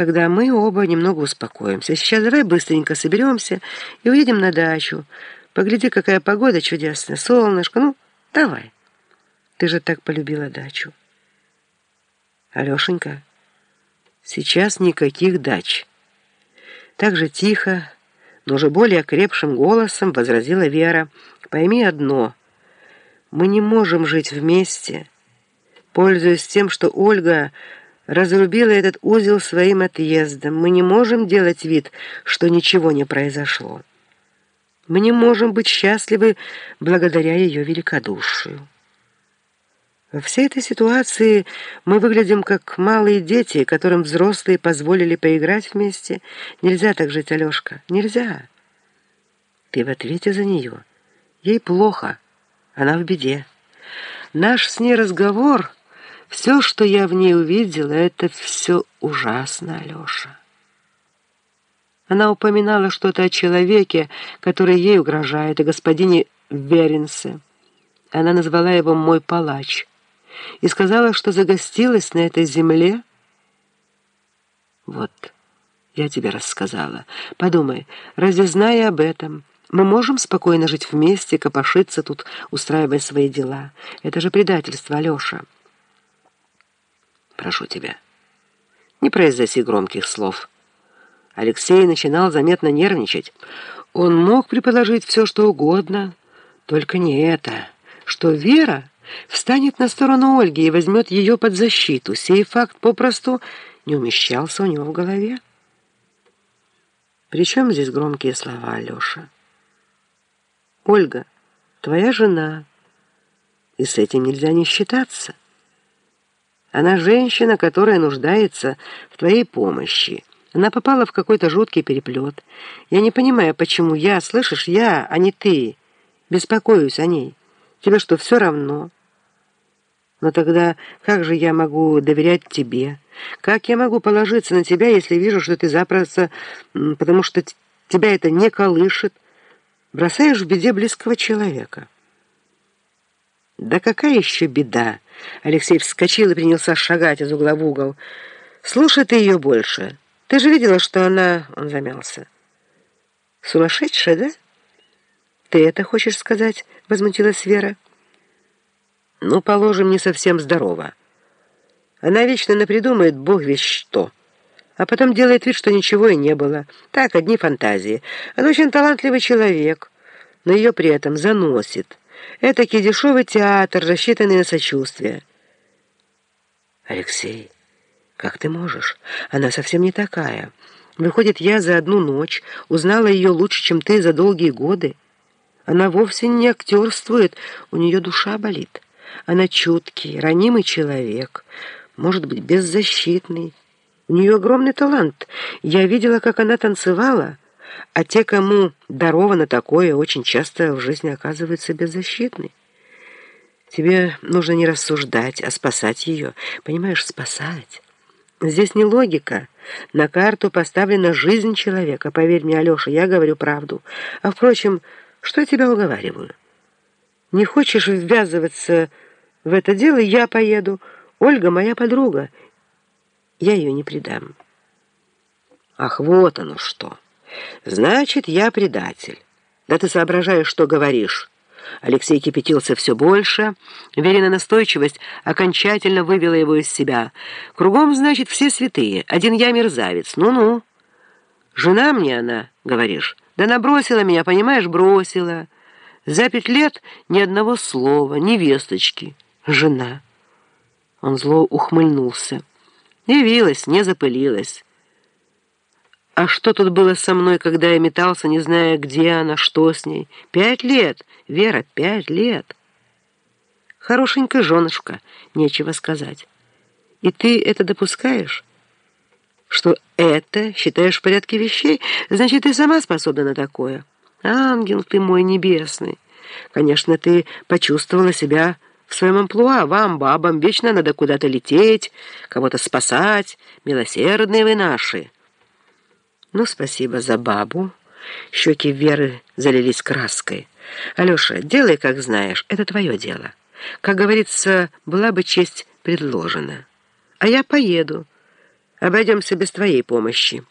когда мы оба немного успокоимся. Сейчас давай быстренько соберемся и уедем на дачу. Погляди, какая погода чудесная, солнышко. Ну, давай. Ты же так полюбила дачу. Алешенька, сейчас никаких дач. Так же тихо, но уже более крепшим голосом возразила Вера. Пойми одно, мы не можем жить вместе, пользуясь тем, что Ольга разрубила этот узел своим отъездом. Мы не можем делать вид, что ничего не произошло. Мы не можем быть счастливы благодаря ее великодушию. Во всей этой ситуации мы выглядим как малые дети, которым взрослые позволили поиграть вместе. Нельзя так жить, Алешка, нельзя. Ты в ответе за нее. Ей плохо, она в беде. Наш с ней разговор, все, что я в ней увидела, это все ужасно, Алеша. Она упоминала что-то о человеке, который ей угрожает, о господине Веренсе. Она назвала его «мой палач» и сказала, что загостилась на этой земле. Вот, я тебе рассказала. Подумай, разве зная об этом, мы можем спокойно жить вместе, копошиться тут, устраивая свои дела? Это же предательство, Алеша. Прошу тебя, не произноси громких слов. Алексей начинал заметно нервничать. Он мог предположить все, что угодно, только не это, что Вера встанет на сторону Ольги и возьмет ее под защиту. Сей факт попросту не умещался у него в голове. Причем здесь громкие слова, Алеша? Ольга, твоя жена, и с этим нельзя не считаться. Она женщина, которая нуждается в твоей помощи. Она попала в какой-то жуткий переплет. Я не понимаю, почему я, слышишь, я, а не ты, беспокоюсь о ней. Тебе что, все равно?» Но тогда как же я могу доверять тебе? Как я могу положиться на тебя, если вижу, что ты запросто, потому что тебя это не колышет, бросаешь в беде близкого человека? Да какая еще беда? Алексей вскочил и принялся шагать из угла в угол. Слушай ты ее больше. Ты же видела, что она... Он замялся. Сумасшедшая, да? Ты это хочешь сказать? Возмутилась Вера. Ну, положим, не совсем здорова. Она вечно напридумает бог весь что, а потом делает вид, что ничего и не было. Так, одни фантазии. Она очень талантливый человек, но ее при этом заносит. Этакий дешевый театр, рассчитанный на сочувствие. Алексей, как ты можешь? Она совсем не такая. Выходит, я за одну ночь узнала ее лучше, чем ты за долгие годы. Она вовсе не актерствует, у нее душа болит. Она чуткий, ранимый человек, может быть, беззащитный. У нее огромный талант. Я видела, как она танцевала, а те, кому даровано такое, очень часто в жизни оказываются беззащитны. Тебе нужно не рассуждать, а спасать ее. Понимаешь, спасать. Здесь не логика. На карту поставлена жизнь человека. Поверь мне, Алеша, я говорю правду. А, впрочем, что я тебя уговариваю? Не хочешь ввязываться в это дело я поеду. Ольга моя подруга. Я ее не предам. Ах, вот оно что. Значит, я предатель. Да ты соображаешь, что говоришь. Алексей кипятился все больше. Верина настойчивость окончательно вывела его из себя. Кругом, значит, все святые. Один я мерзавец. Ну-ну. Жена мне она, говоришь. Да набросила меня, понимаешь, бросила. За пять лет ни одного слова, ни весточки жена. Он зло ухмыльнулся. Явилась, не запылилась. А что тут было со мной, когда я метался, не зная, где она, что с ней? Пять лет, Вера, пять лет. Хорошенькая женушка, нечего сказать. И ты это допускаешь? Что это считаешь в порядке вещей? Значит, ты сама способна на такое. Ангел ты мой небесный. Конечно, ты почувствовала себя в своем амплуа вам, бабам, вечно надо куда-то лететь, кого-то спасать. Милосердные вы наши. Ну, спасибо за бабу. Щеки Веры залились краской. Алеша, делай, как знаешь, это твое дело. Как говорится, была бы честь предложена. А я поеду. Обойдемся без твоей помощи».